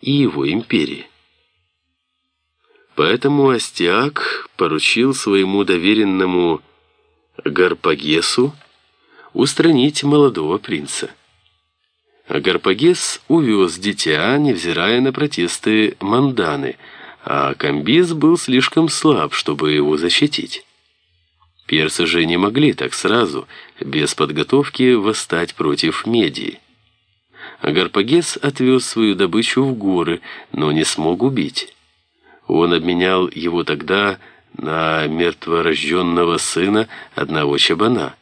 и его империи. Поэтому Астиак поручил своему доверенному Гарпагесу устранить молодого принца. Гарпагес увез дитя, невзирая на протесты Манданы, а Камбиз был слишком слаб, чтобы его защитить. Персы же не могли так сразу, без подготовки, восстать против Медии. Гарпагес отвез свою добычу в горы, но не смог убить. Он обменял его тогда на мертворожденного сына одного чабана,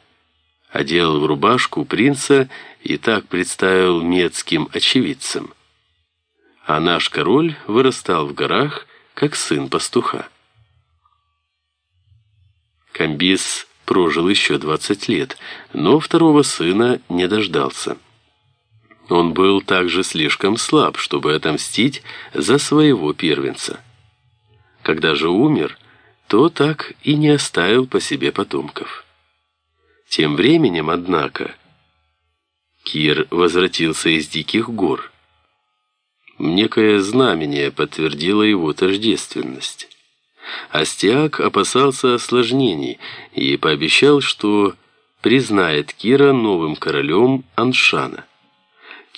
одел в рубашку принца и так представил медским очевидцам. А наш король вырастал в горах, как сын пастуха. Камбис прожил еще 20 лет, но второго сына не дождался. Он был также слишком слаб, чтобы отомстить за своего первенца. Когда же умер, то так и не оставил по себе потомков. Тем временем, однако, Кир возвратился из диких гор. Некое знамение подтвердило его тождественность. Астиак опасался осложнений и пообещал, что признает Кира новым королем Аншана.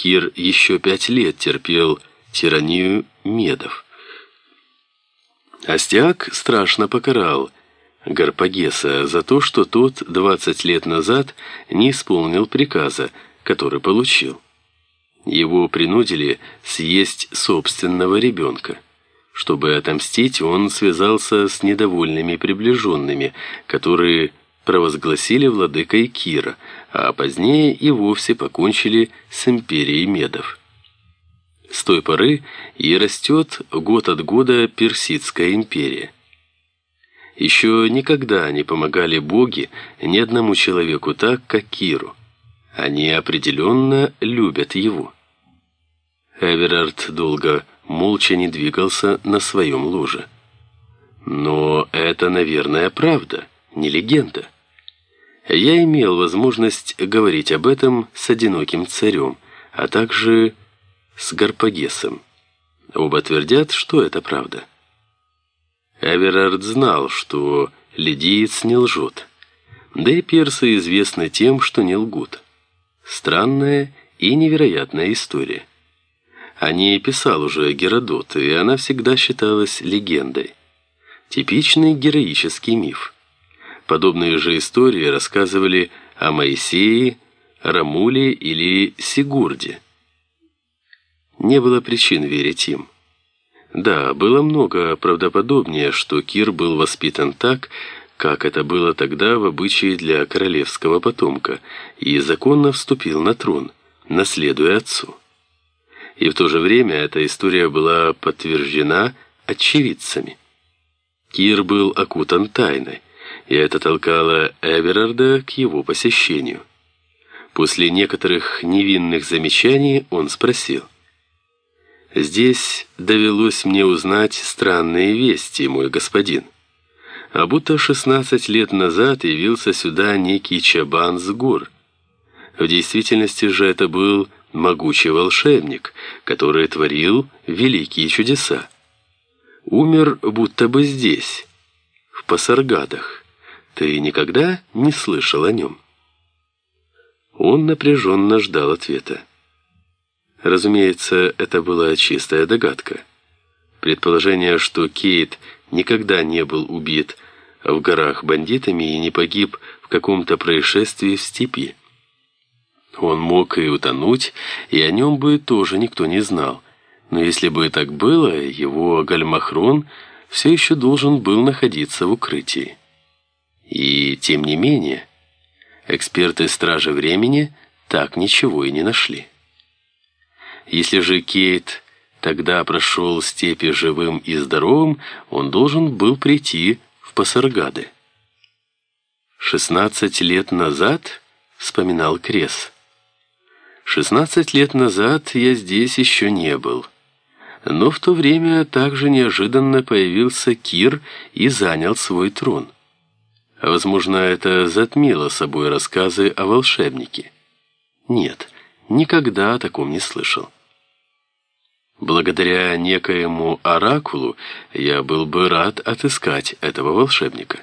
Кир еще пять лет терпел тиранию медов. Астиак страшно покарал Гарпагеса за то, что тот 20 лет назад не исполнил приказа, который получил. Его принудили съесть собственного ребенка. Чтобы отомстить, он связался с недовольными приближенными, которые провозгласили владыкой Кира, а позднее и вовсе покончили с империей Медов. С той поры и растет год от года Персидская империя. Еще никогда не помогали боги ни одному человеку так, как Киру. Они определенно любят его. Эверард долго молча не двигался на своем ложе. Но это, наверное, правда, не легенда. Я имел возможность говорить об этом с одиноким царем, а также с Гарпагесом. Оба твердят, что это правда. Эверард знал, что лидиец не лжет. Да и персы известны тем, что не лгут. Странная и невероятная история. О ней писал уже Геродот, и она всегда считалась легендой. Типичный героический миф. Подобные же истории рассказывали о Моисее, Рамуле или Сигурде. Не было причин верить им. Да, было много правдоподобнее, что Кир был воспитан так, как это было тогда в обычае для королевского потомка, и законно вступил на трон, наследуя отцу. И в то же время эта история была подтверждена очевидцами. Кир был окутан тайной, и это толкало Эверарда к его посещению. После некоторых невинных замечаний он спросил – Здесь довелось мне узнать странные вести, мой господин. А будто 16 лет назад явился сюда некий чабан с гор. В действительности же это был могучий волшебник, который творил великие чудеса. Умер будто бы здесь, в Пасаргадах. Ты никогда не слышал о нем? Он напряженно ждал ответа. Разумеется, это была чистая догадка. Предположение, что Кейт никогда не был убит в горах бандитами и не погиб в каком-то происшествии в степи. Он мог и утонуть, и о нем бы тоже никто не знал. Но если бы так было, его гальмахрон все еще должен был находиться в укрытии. И тем не менее, эксперты Стражи Времени так ничего и не нашли. Если же Кейт тогда прошел степи живым и здоровым, он должен был прийти в Пасаргады. «Шестнадцать лет назад?» — вспоминал Крес. «Шестнадцать лет назад я здесь еще не был». Но в то время также неожиданно появился Кир и занял свой трон. Возможно, это затмило собой рассказы о волшебнике. Нет, никогда о таком не слышал. Благодаря некоему оракулу я был бы рад отыскать этого волшебника.